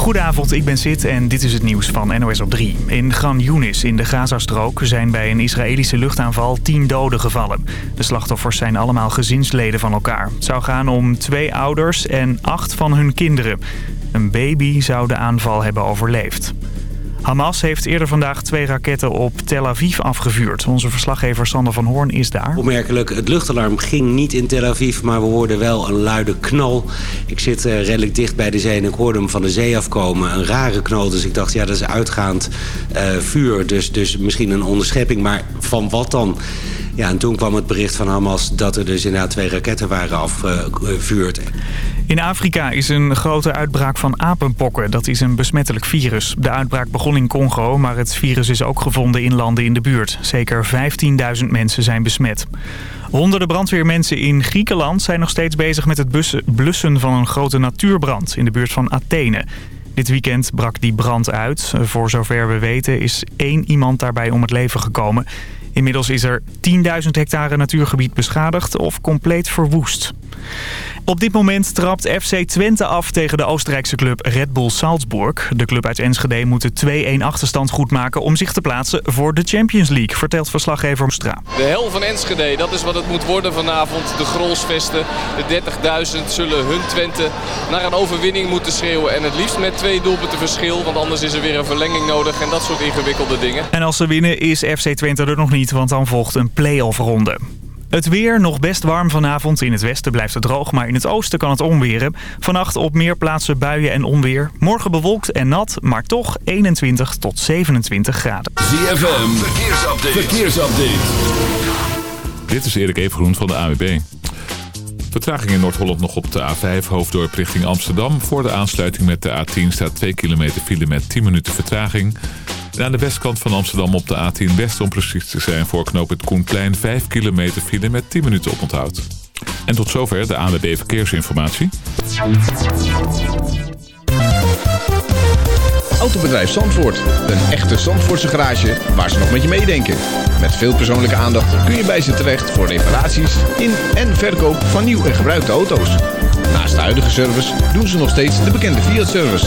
Goedenavond, ik ben Sid en dit is het nieuws van NOS op 3. In Gran Yunis in de Gazastrook zijn bij een Israëlische luchtaanval 10 doden gevallen. De slachtoffers zijn allemaal gezinsleden van elkaar. Het zou gaan om twee ouders en acht van hun kinderen. Een baby zou de aanval hebben overleefd. Hamas heeft eerder vandaag twee raketten op Tel Aviv afgevuurd. Onze verslaggever Sander van Hoorn is daar. Opmerkelijk, het luchtalarm ging niet in Tel Aviv, maar we hoorden wel een luide knal. Ik zit uh, redelijk dicht bij de zee en ik hoorde hem van de zee afkomen. Een rare knal, dus ik dacht, ja, dat is uitgaand uh, vuur. Dus, dus misschien een onderschepping, maar van wat dan? Ja, en toen kwam het bericht van Hamas dat er dus inderdaad twee raketten waren afgevuurd. In Afrika is een grote uitbraak van apenpokken. Dat is een besmettelijk virus. De uitbraak begon in Congo, maar het virus is ook gevonden in landen in de buurt. Zeker 15.000 mensen zijn besmet. Honderden brandweermensen in Griekenland zijn nog steeds bezig met het blussen van een grote natuurbrand in de buurt van Athene. Dit weekend brak die brand uit. Voor zover we weten is één iemand daarbij om het leven gekomen. Inmiddels is er 10.000 hectare natuurgebied beschadigd of compleet verwoest. Op dit moment trapt FC Twente af tegen de Oostenrijkse club Red Bull Salzburg. De club uit Enschede moet de 2-1 achterstand goedmaken om zich te plaatsen voor de Champions League, vertelt verslaggever Stra. De hel van Enschede, dat is wat het moet worden vanavond. De Grolsvesten, de 30.000 zullen hun Twente naar een overwinning moeten schreeuwen. En het liefst met twee doelpunten verschil, want anders is er weer een verlenging nodig en dat soort ingewikkelde dingen. En als ze winnen is FC Twente er nog niet, want dan volgt een play-off ronde. Het weer nog best warm vanavond. In het westen blijft het droog, maar in het oosten kan het onweren. Vannacht op meer plaatsen buien en onweer. Morgen bewolkt en nat, maar toch 21 tot 27 graden. ZFM, verkeersupdate. verkeersupdate. Dit is Erik Evengroen van de AWB. Vertraging in Noord-Holland nog op de A5 hoofddorp richting Amsterdam. Voor de aansluiting met de A10 staat 2 kilometer file met 10 minuten vertraging. En aan de westkant van Amsterdam op de A10 West om precies te zijn voor knoop het Koenplein 5 kilometer file met 10 minuten oponthoud. En tot zover de ANWB Verkeersinformatie. Autobedrijf Zandvoort. Een echte Zandvoortse garage waar ze nog met je meedenken. Met veel persoonlijke aandacht kun je bij ze terecht voor reparaties in en verkoop van nieuw en gebruikte auto's. Naast de huidige service doen ze nog steeds de bekende Fiat-service.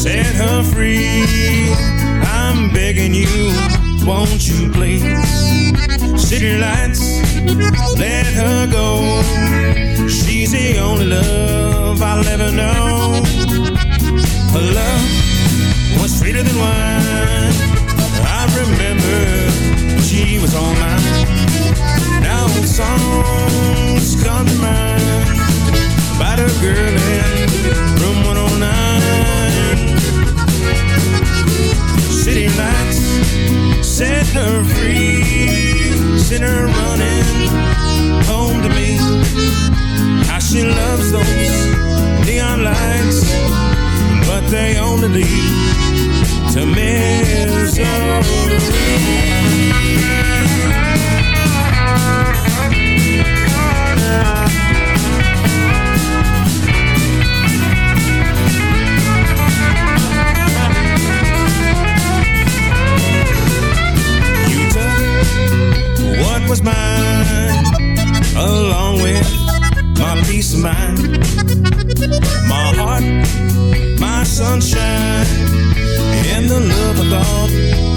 Set her free. I'm begging you, won't you please? City lights, let her go. She's the only love I'll ever know. Her love was sweeter than wine. I remember she was all mine. Now the songs come to mind about a girl in room 109. City lights set her free, sent her running home to me. How she loves those neon lights, but they only lead to misery. was mine, along with my peace of mind, my heart, my sunshine, and the love I thought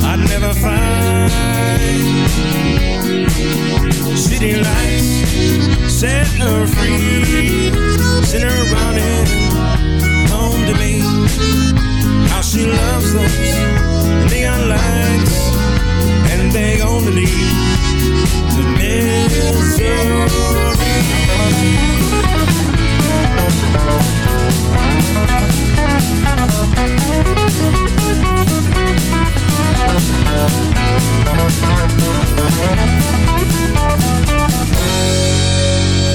I'd never find. City lights set her free, sent her running home to me. How she loves those neon lights they gonna leave to misery?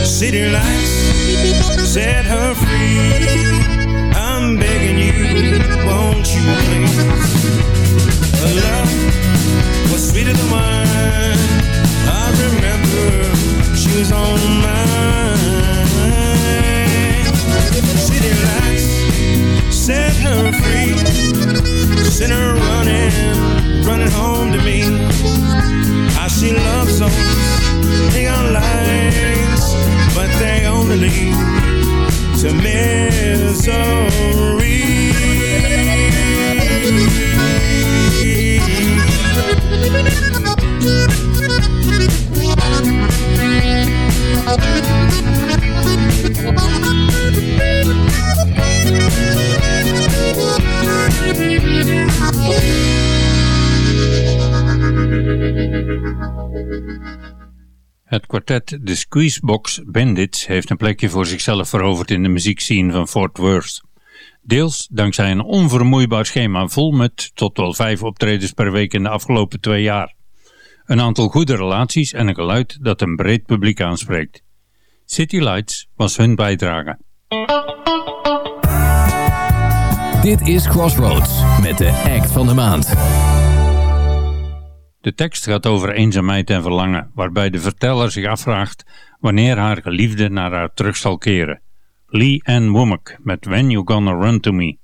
City lights set her free. I'm begging you, won't you please? Love sweeter than. I remember she was on mine. City lights set her free. Sent her running, running home to me. I see love songs, neon lights, but they only lead to misery. Kwartet The Squeezebox Bandits heeft een plekje voor zichzelf veroverd in de muziekscene van Fort Worth. Deels dankzij een onvermoeibaar schema vol met tot wel vijf optredens per week in de afgelopen twee jaar. Een aantal goede relaties en een geluid dat een breed publiek aanspreekt. City Lights was hun bijdrage. Dit is Crossroads met de act van de maand. De tekst gaat over eenzaamheid en verlangen, waarbij de verteller zich afvraagt wanneer haar geliefde naar haar terug zal keren. Lee Ann Womack met When You Gonna Run To Me.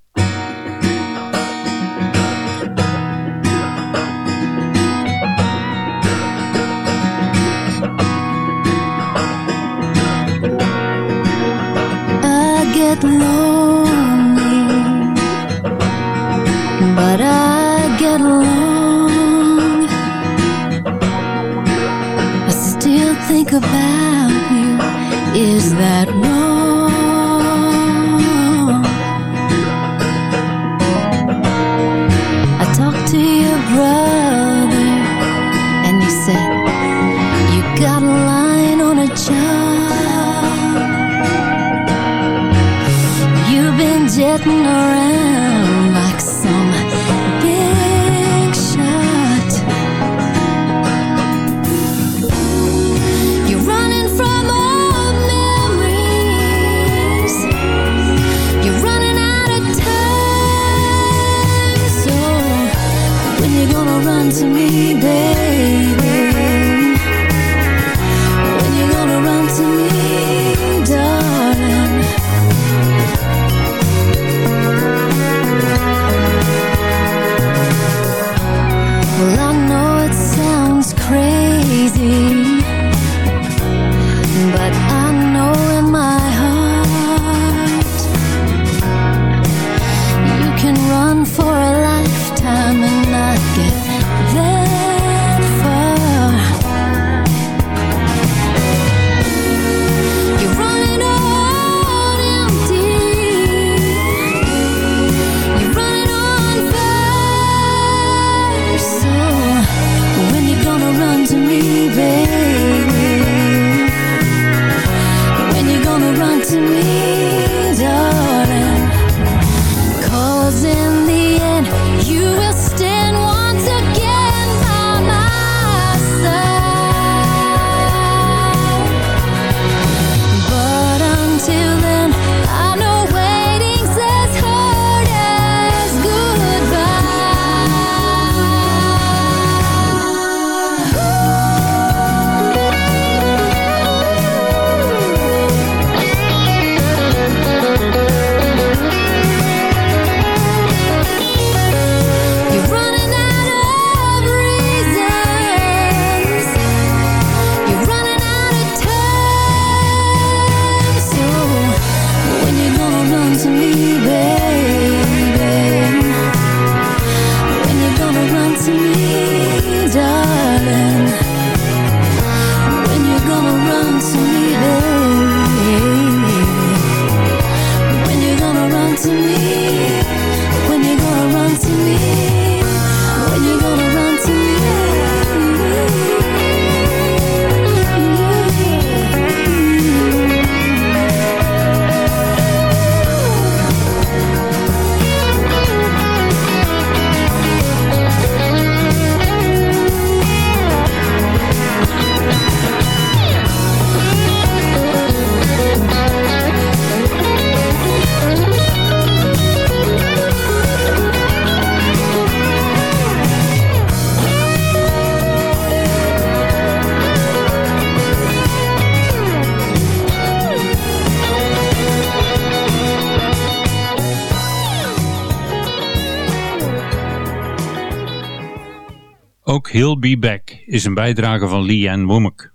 He'll Be Back is een bijdrage van Leanne Womack.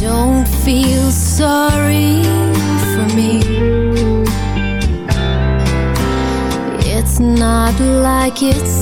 Don't feel sorry for me It's not like it's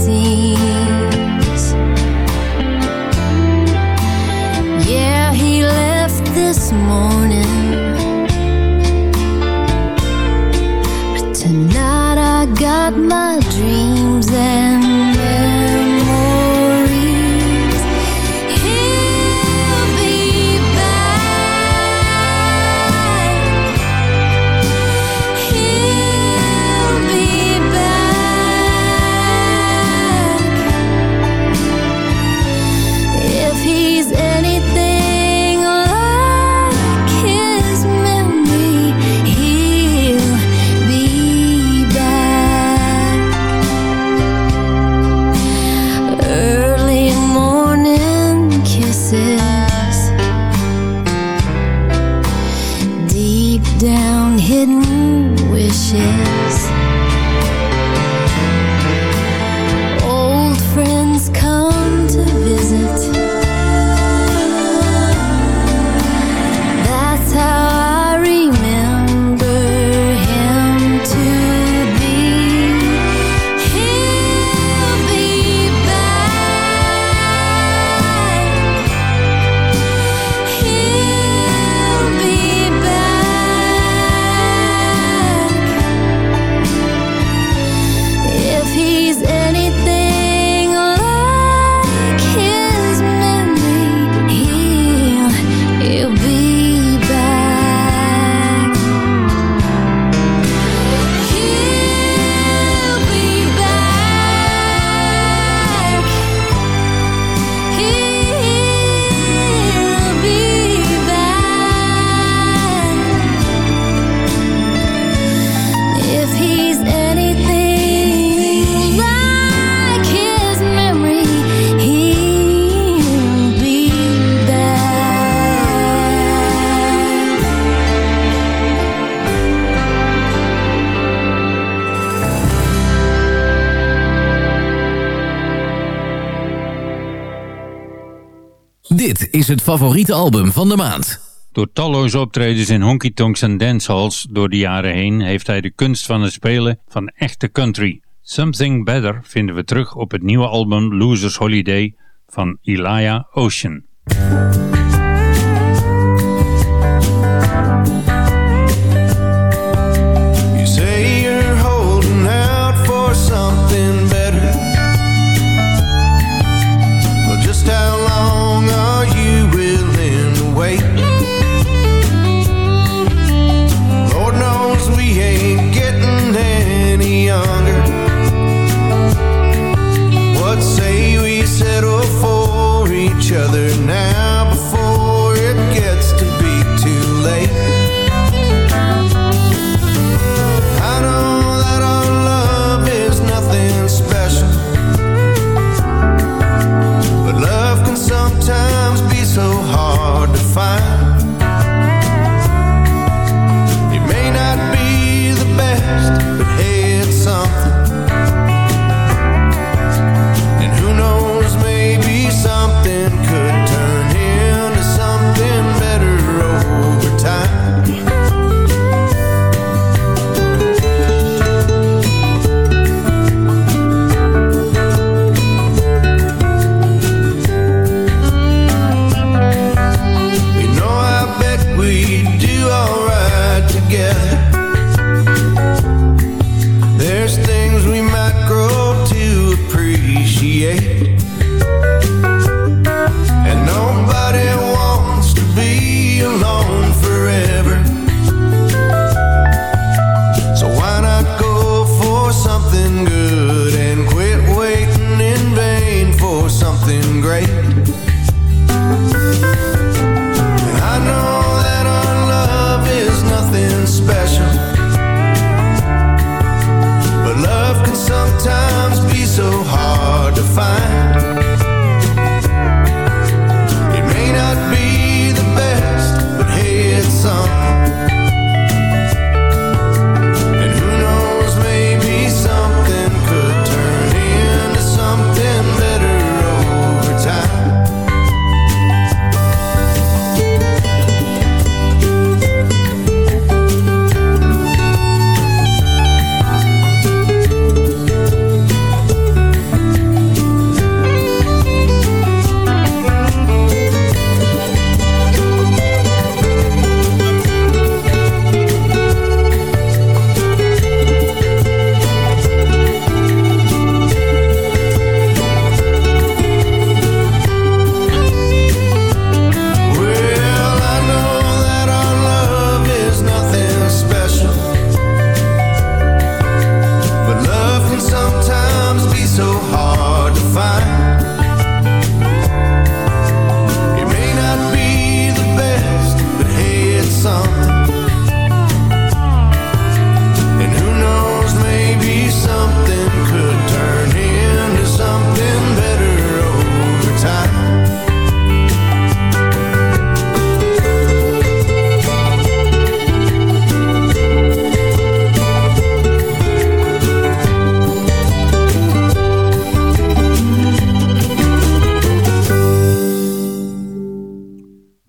Is het favoriete album van de maand. Door talloze optredens in honky-tonks en dancehalls door de jaren heen... heeft hij de kunst van het spelen van echte country. Something Better vinden we terug op het nieuwe album Losers Holiday van Elia Ocean.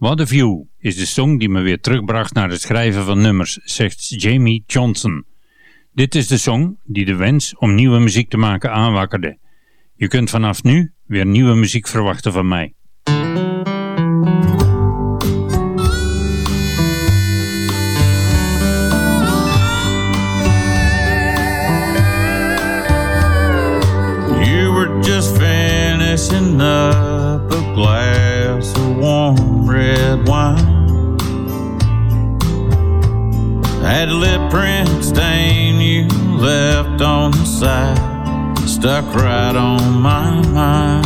What a View is de song die me weer terugbracht naar het schrijven van nummers, zegt Jamie Johnson. Dit is de song die de wens om nieuwe muziek te maken aanwakkerde. Je kunt vanaf nu weer nieuwe muziek verwachten van mij. You were just red wine. Had lip print stain you left on the side, stuck right on my mind.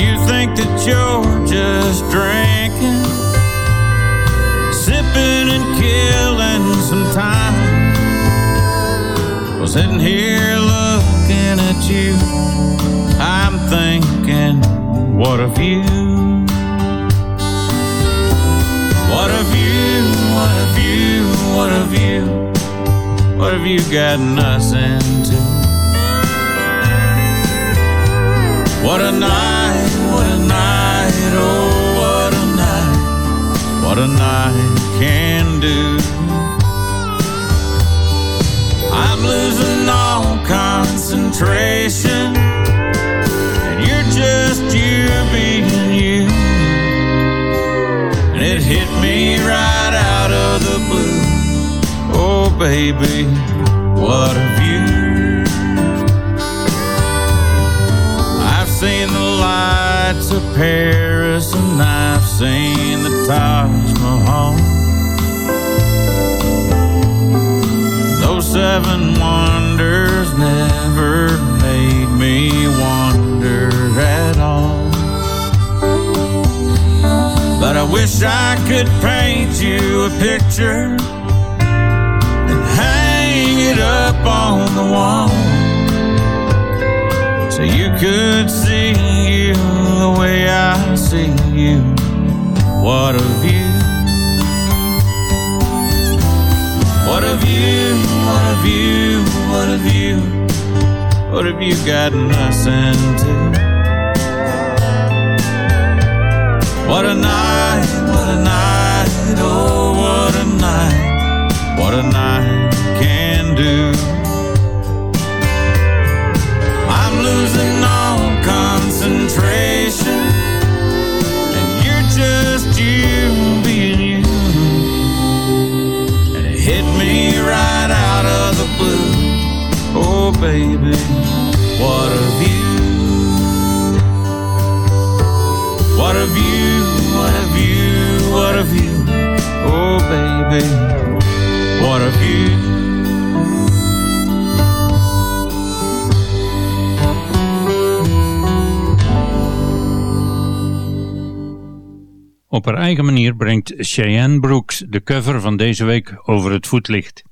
You think that you're just drinking, sipping and killing some time. Well, sitting here looking at you, I'm thinking, what a view. What a view, what a view, what a view. What have you gotten us into? What a night, what a night, oh, what a night, what a night can do. I'm losing all concentration, and you're just you hit me right out of the blue. Oh, baby, what a view. I've seen the lights of Paris, and I've seen the Taj Mahal. Those seven wonders never made me wonder wish I could paint you a picture and hang it up on the wall so you could see you the way I see you. What a view. What a view, what a view, what a view. What have you gotten us into? What a night, what a night, oh, what a night, what a night can do. I'm losing all concentration, and you're just you being you. And it hit me right out of the blue. Oh, baby, what a Oh, baby, what a. Op haar eigen manier brengt Cheyenne Brooks de cover van deze week over het voetlicht.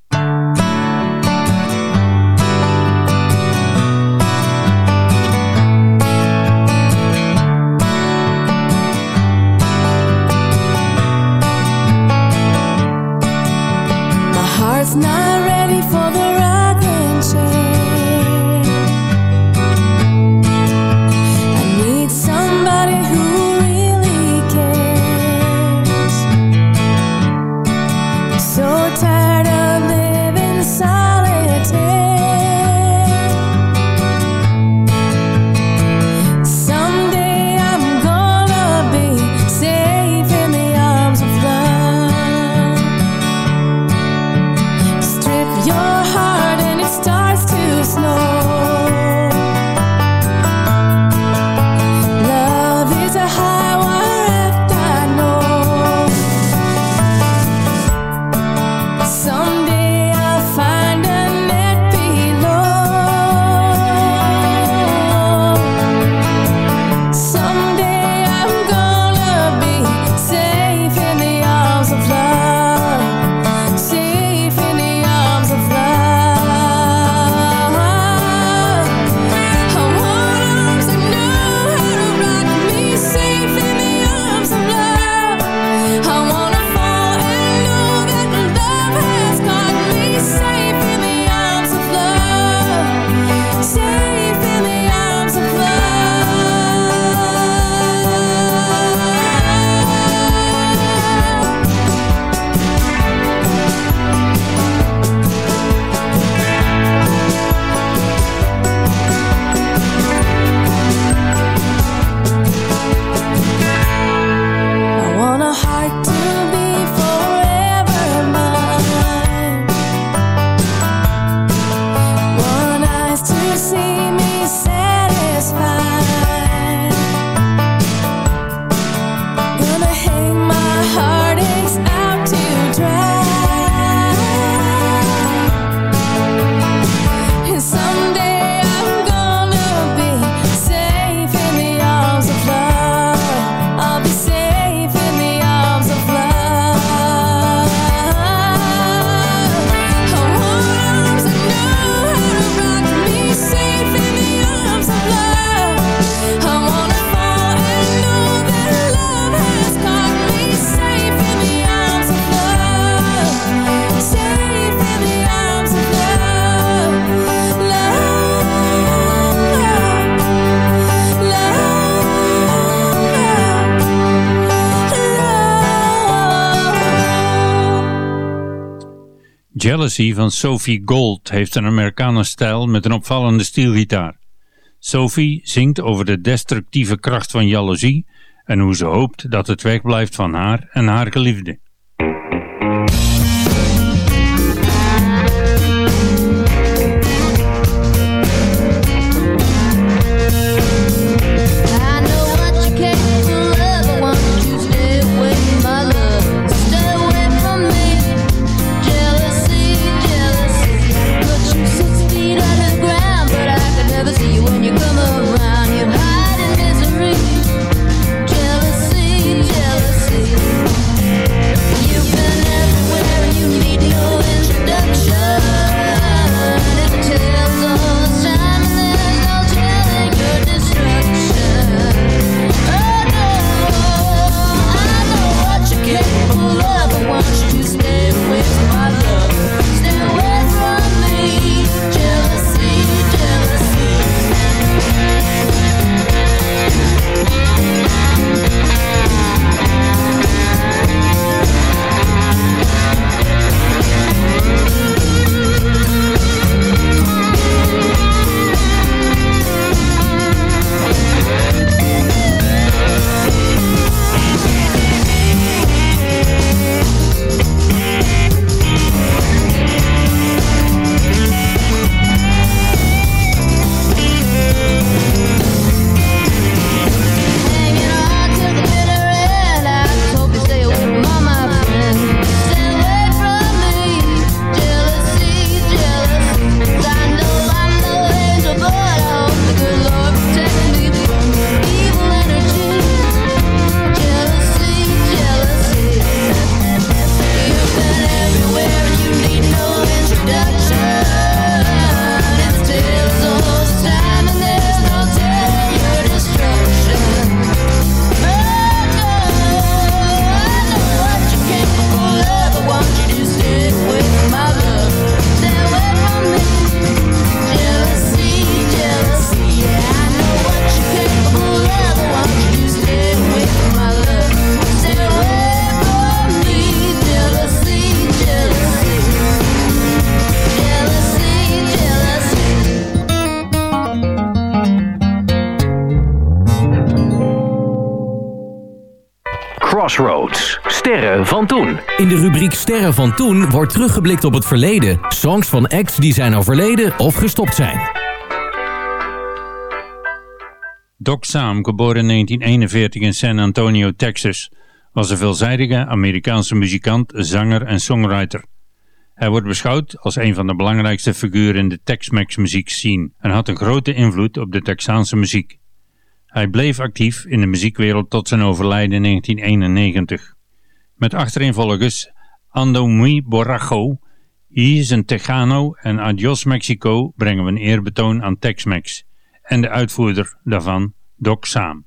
Heart's not ready for the rocking Jealousy van Sophie Gold heeft een Amerikanen-stijl met een opvallende stielgitaar. Sophie zingt over de destructieve kracht van jaloezie en hoe ze hoopt dat het wegblijft van haar en haar geliefde. Wordt teruggeblikt op het verleden. Songs van acts die zijn overleden of gestopt zijn. Doc Sam, geboren in 1941 in San Antonio, Texas, was een veelzijdige Amerikaanse muzikant, zanger en songwriter. Hij wordt beschouwd als een van de belangrijkste figuren in de Tex-Mex muziekscene en had een grote invloed op de Texaanse muziek. Hij bleef actief in de muziekwereld tot zijn overlijden in 1991. Met achtereenvolgens Ando Muy Borracho, I is een Tejano en Adios Mexico brengen we een eerbetoon aan Tex-Mex en de uitvoerder daarvan, Doc Sam.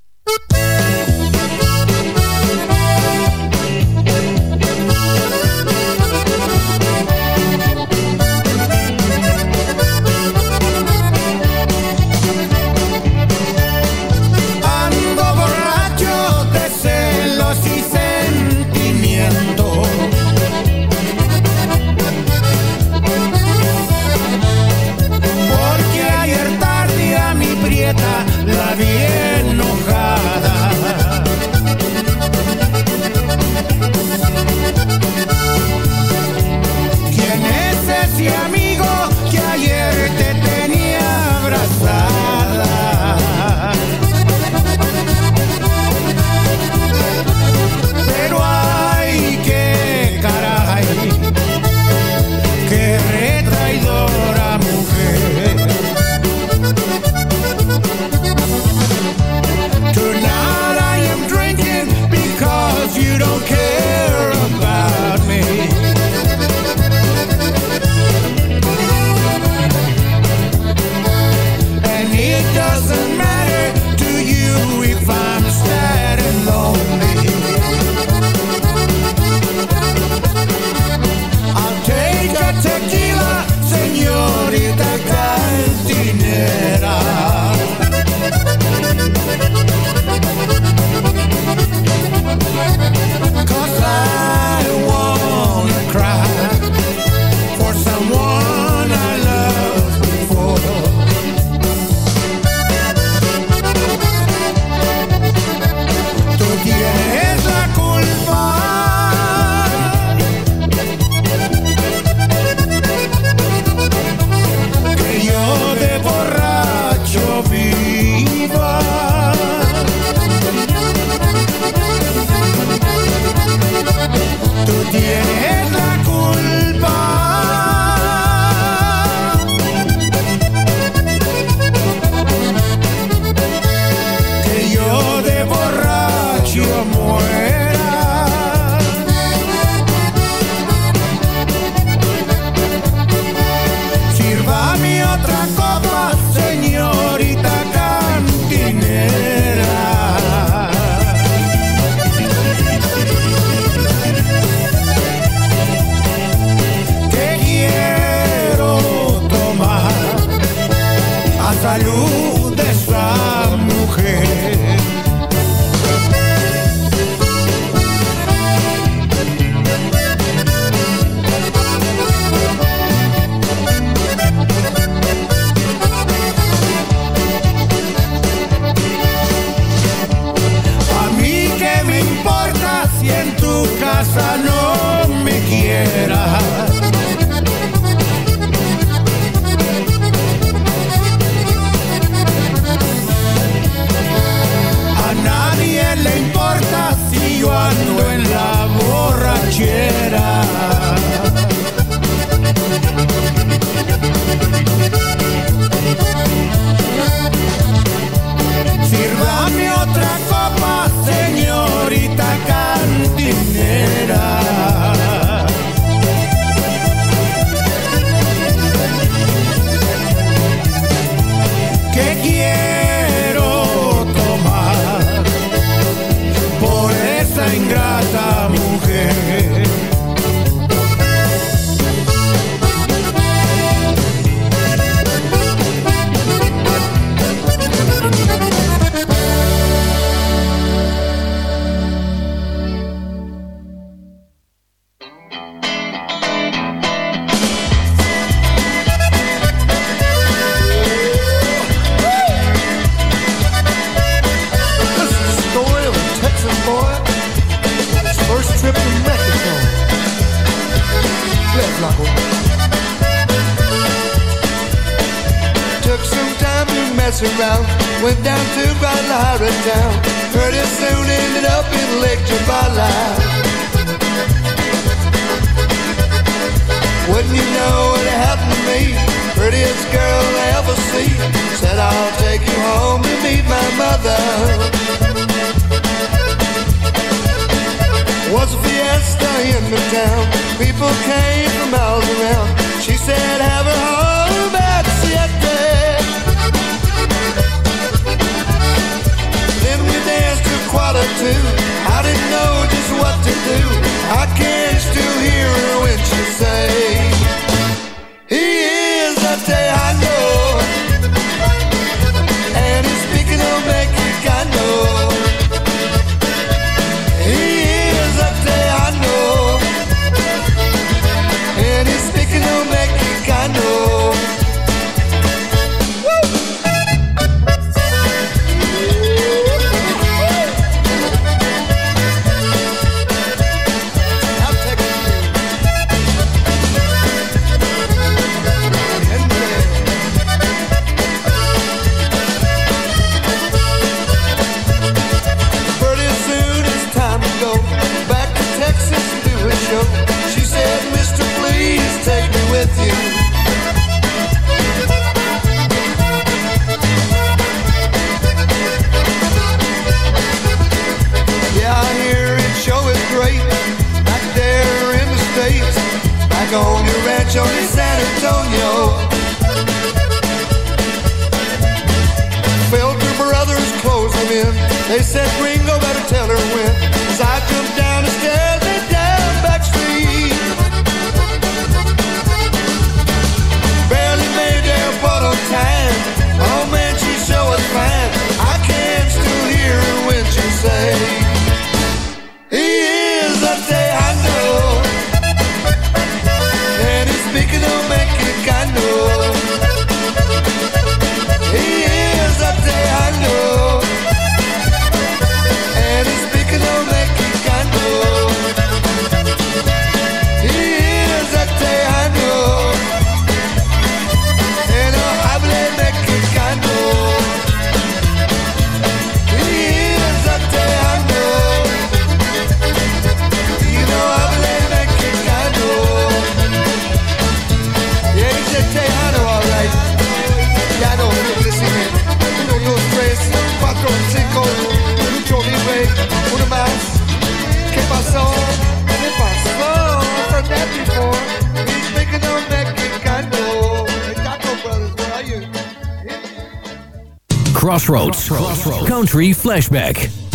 Country Flashback.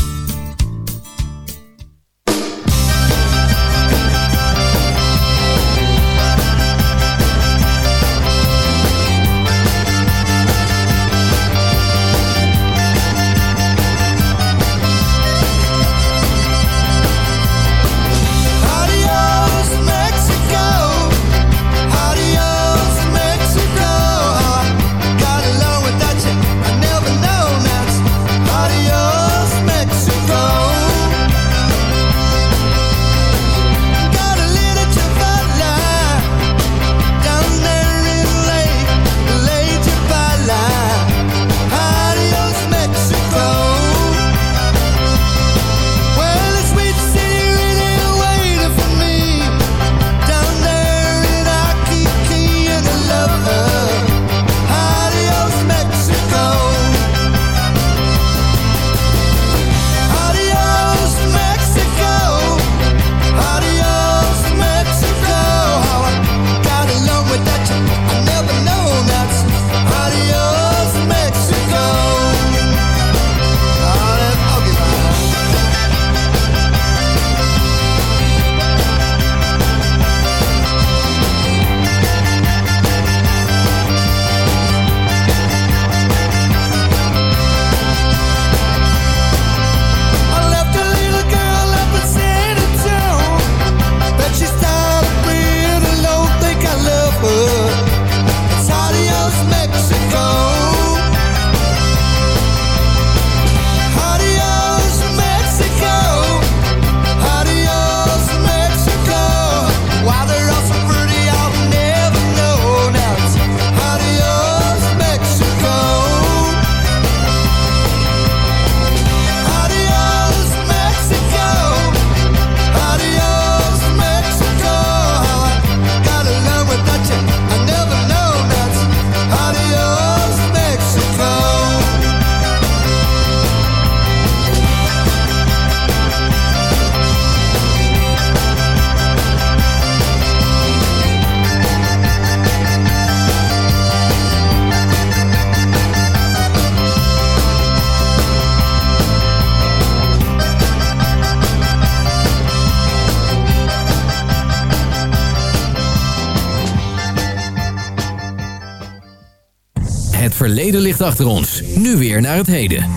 Achter ons. Nu weer naar het heden.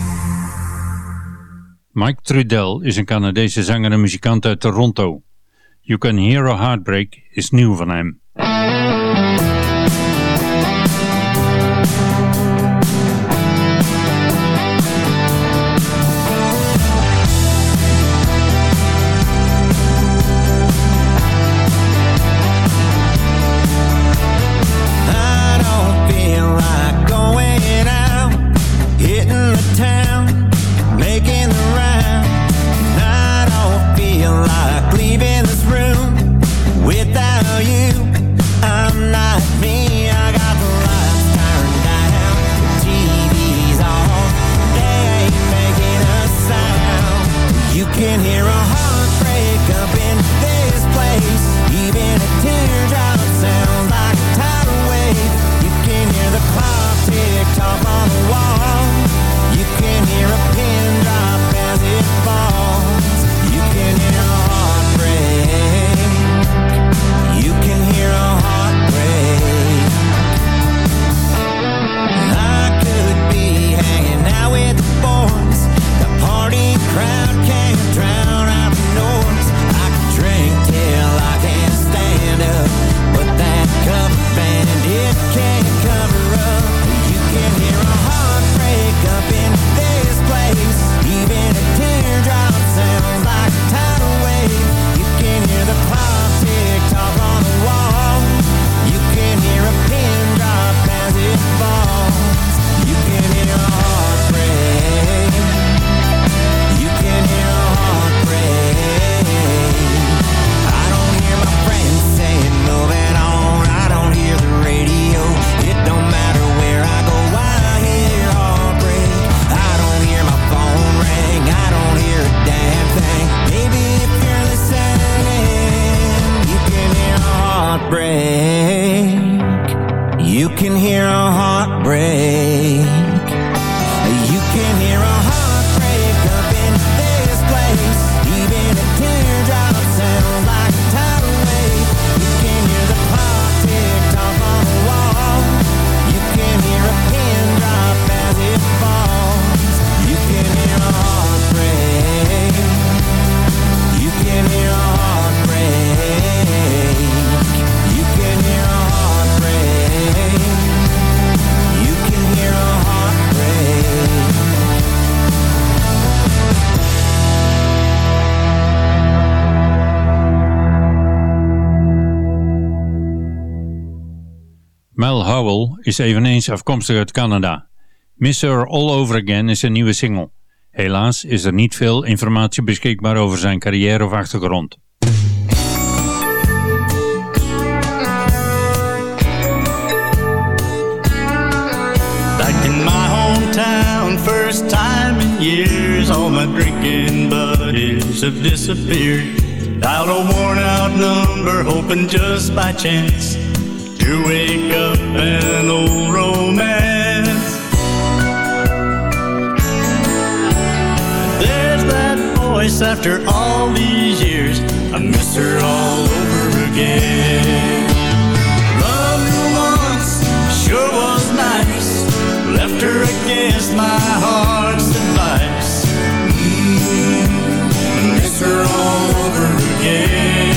Mike Trudell is een Canadese zanger en muzikant uit Toronto. You Can Hear a Heartbreak is nieuw van hem. Mel Howell is eveneens afkomstig uit Canada. Miss Her All Over Again is een nieuwe single. Helaas is er niet veel informatie beschikbaar over zijn carrière of achtergrond. Back in my hometown, first time in years, all my drinking buddies have disappeared. Dialed a worn out number, hoping just by chance to wake up an old romance. There's that voice after all these years, I miss her all over again. Loved her once, sure was nice. Left her against my heart's advice. Mm, I miss her all over again.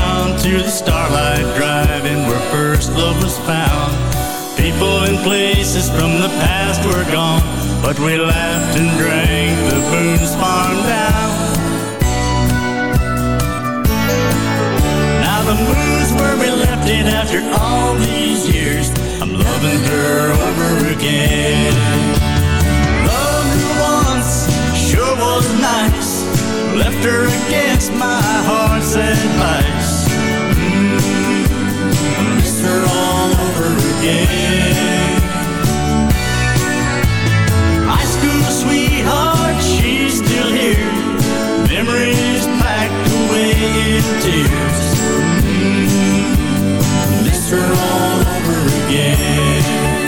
her. The 57 Chevy memories drove us around to the Starlight Drive-In where first love was found. People and places from the past were gone, but we laughed and drank the Boone's Farm down. Now the moon's where we left it after all these years. I'm loving her over again. Loved her once, sure was nice. Left her against my heart's advice. again. High school sweetheart, she's still here. Memories packed away in tears. Mm -hmm. Miss her all over again.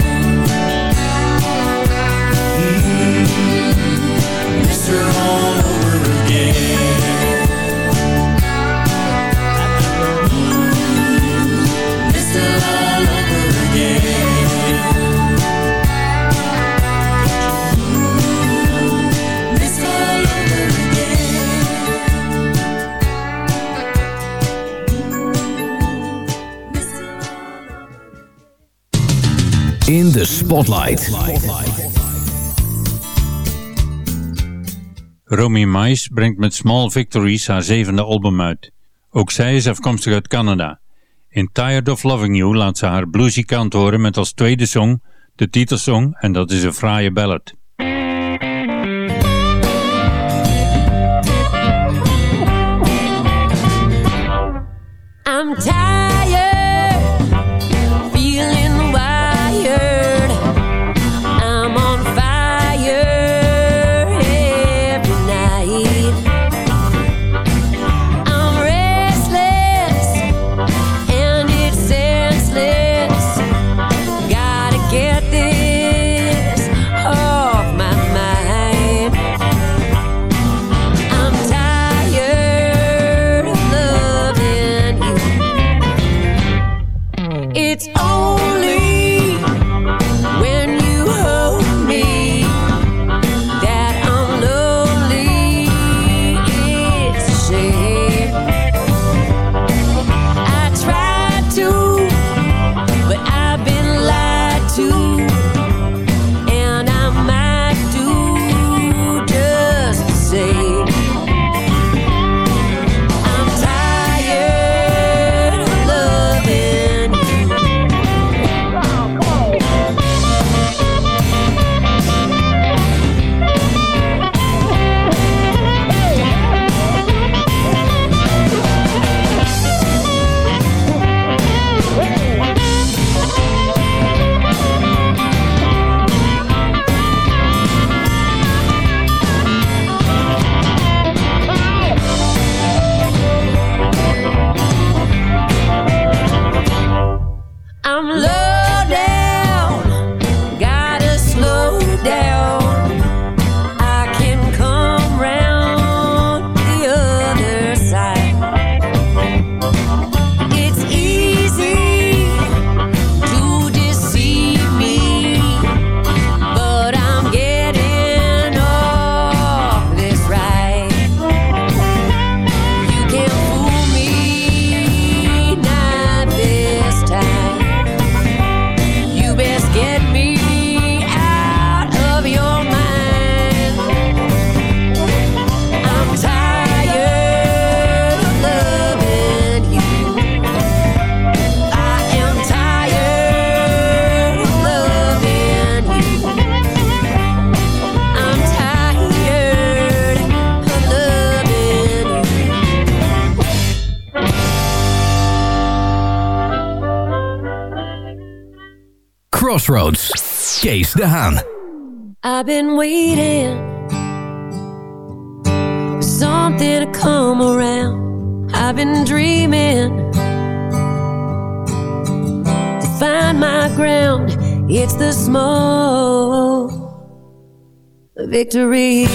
de Spotlight. Romy Mice brengt met Small Victories haar zevende album uit. Ook zij is afkomstig uit Canada. In Tired of Loving You laat ze haar bluesy kant horen met als tweede song de titelsong en dat is een fraaie ballad. I'm tired Crossroads. Kees de Haan. I've been waiting for Something to come around I've been dreaming To find my ground It's the small victory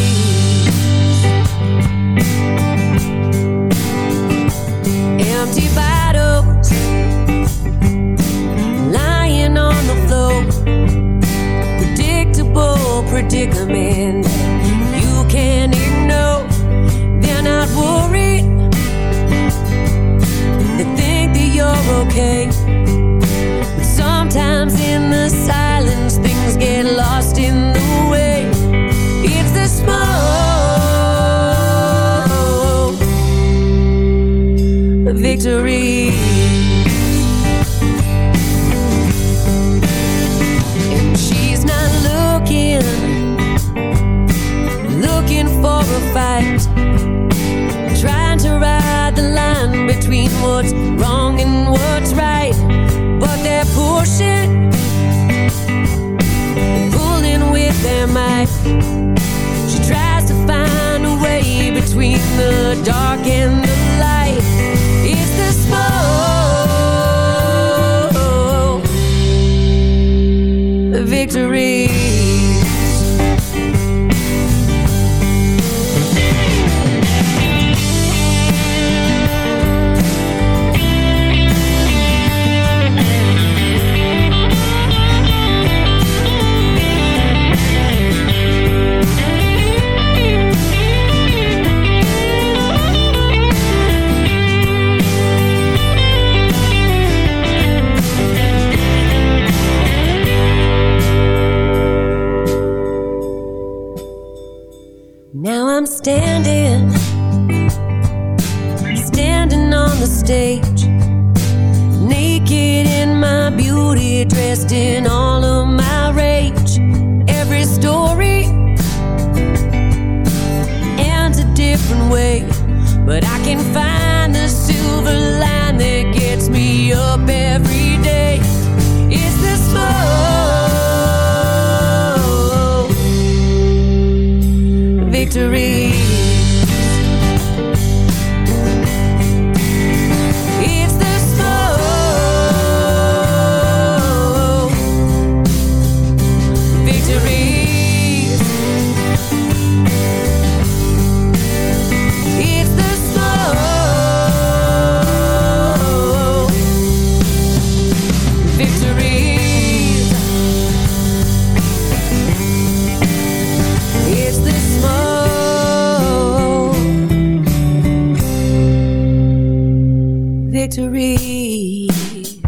victories.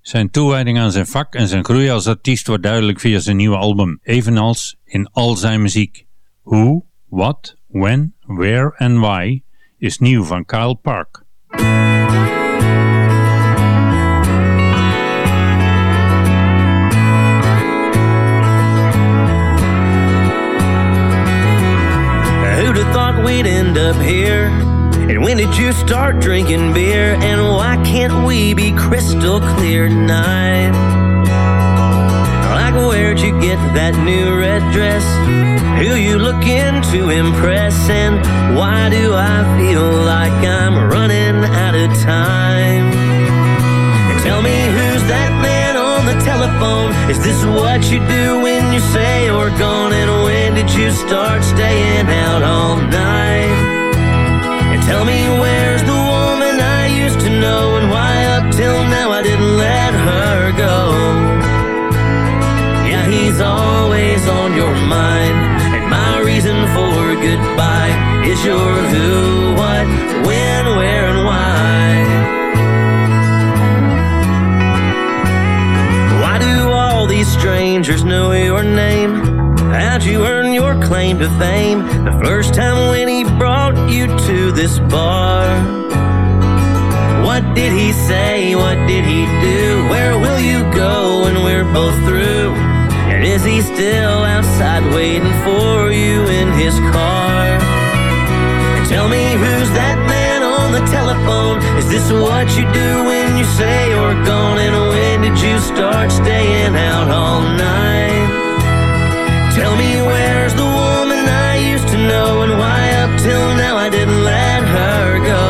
Zijn toewijding aan zijn vak en zijn groei als artiest wordt duidelijk via zijn nieuwe album, evenals in al zijn muziek. Who, What, When, Where and Why is nieuw van Kyle Park. We'd end up here? And when did you start drinking beer? And why can't we be crystal clear tonight? Like, where'd you get that new red dress? Who you looking to impress? And why do I feel like I'm running out of time? Telephone? Is this what you do when you say you're gone? And when did you start staying out all night? And tell me where's the woman I used to know? And why up till now I didn't let her go? Yeah, he's always on your mind. And my reason for goodbye is your who, what, when, where, and why. Why strangers know your name? How'd you earn your claim to fame? The first time when he brought you to this bar. What did he say? What did he do? Where will you go when we're both through? And is he still outside waiting for you in his car? Tell me who's telephone? Is this what you do when you say you're gone? And when did you start staying out all night? Tell me where's the woman I used to know and why up till now I didn't let her go.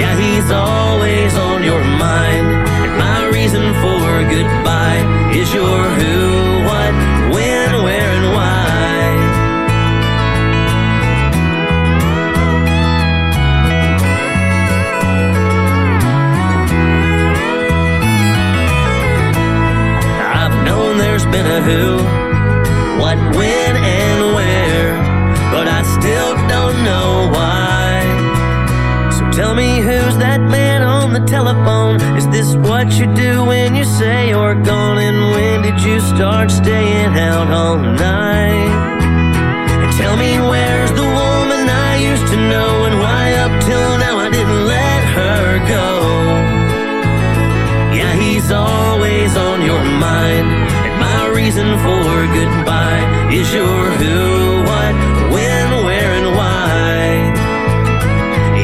Yeah, he's always on your mind. And my reason for goodbye is your who, who, what, when, and where, but I still don't know why. So tell me who's that man on the telephone? Is this what you do when you say you're gone? And when did you start staying out all night? Is your who, what, when, where, and why.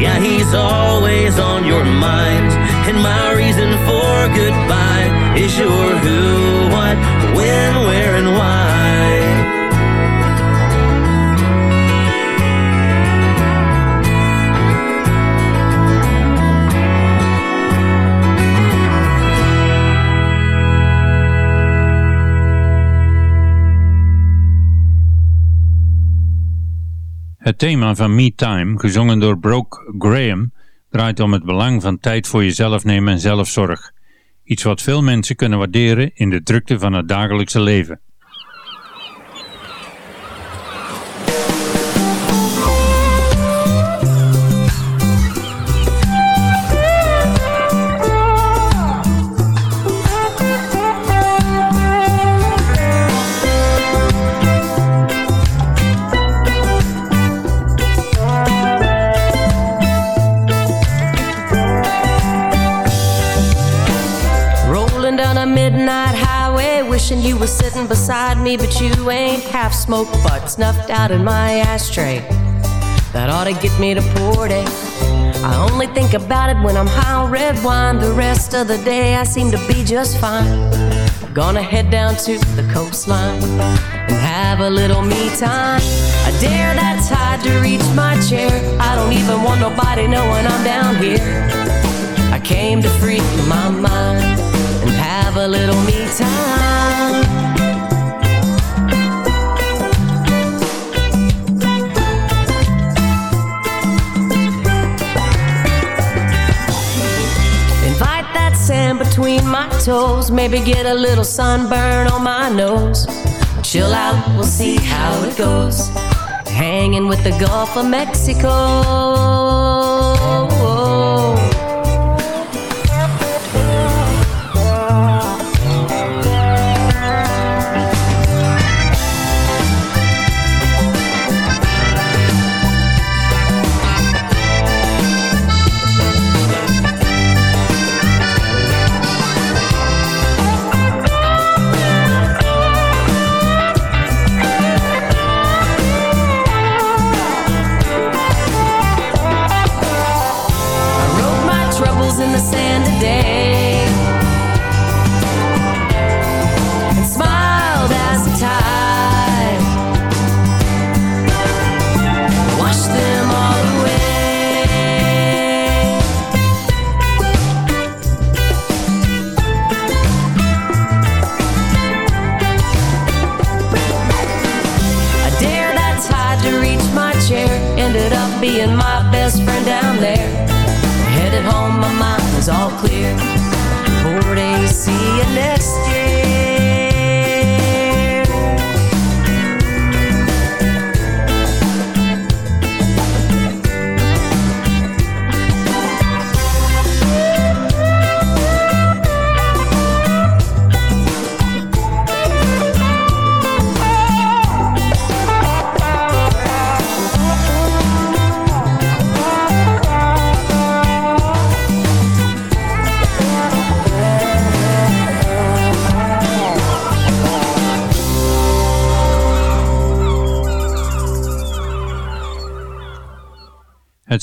Yeah, he's always on your mind. And my reason for goodbye is your who, what, when, where, and why. Het thema van Me Time, gezongen door Brooke Graham, draait om het belang van tijd voor jezelf nemen en zelfzorg. Iets wat veel mensen kunnen waarderen in de drukte van het dagelijkse leven. Sitting beside me, but you ain't half smoked but snuffed out in my ashtray. That ought to get me to Port I only think about it when I'm high on red wine. The rest of the day, I seem to be just fine. Gonna head down to the coastline and have a little me time. I dare that tide to reach my chair. I don't even want nobody knowing I'm down here. I came to free my mind and have a little me time. My toes. Maybe get a little sunburn on my nose. Chill out, we'll see how it goes. Hanging with the Gulf of Mexico.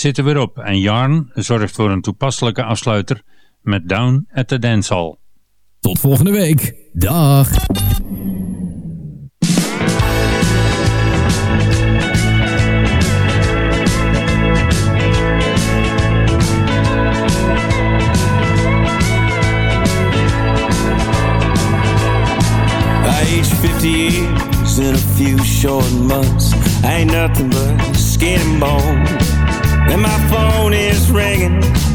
Zit er weer op en Jarn zorgt voor een toepasselijke afsluiter met Down at the Dance Hall. Tot volgende week. Dag. I aged 50 years in a few short months.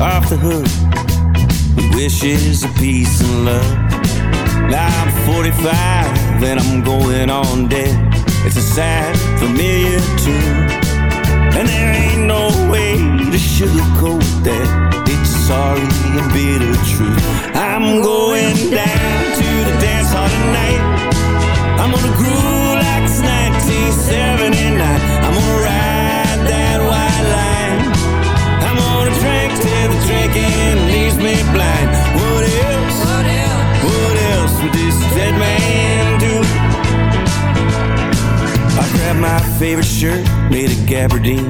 Off the hook with wishes of peace and love. Now I'm 45 and I'm going on dead. It's a sad, familiar tune. And there ain't no way to sugarcoat that. It's sorry and bitter truth. I'm going down to the dance hall tonight. I'm gonna groove like it's 1979. I'm gonna ride that white line. Gonna drink till the drinking leaves me blind. What else? What else? What else would this dead man do? I grabbed my favorite shirt made of gabardine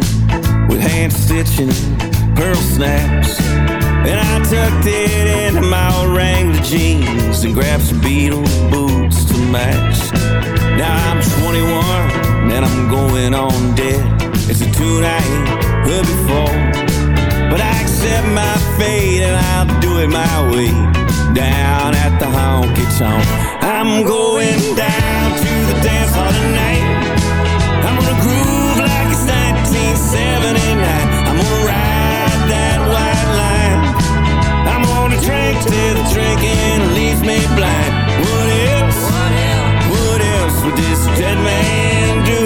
with hand stitching pearl snaps. And I tucked it into my old Wrangler jeans and grabbed some Beatles boots to match. Now I'm 21 and I'm going on dead. It's a tune I ain't heard before. Accept my fate and I'll do it my way. Down at the honky tonk. I'm going down to the dance hall tonight. I'm gonna groove like it's 1979. I'm gonna ride that white line. I'm gonna drink till the drinking leaves me blind. What else? What else? What else would this dead man do?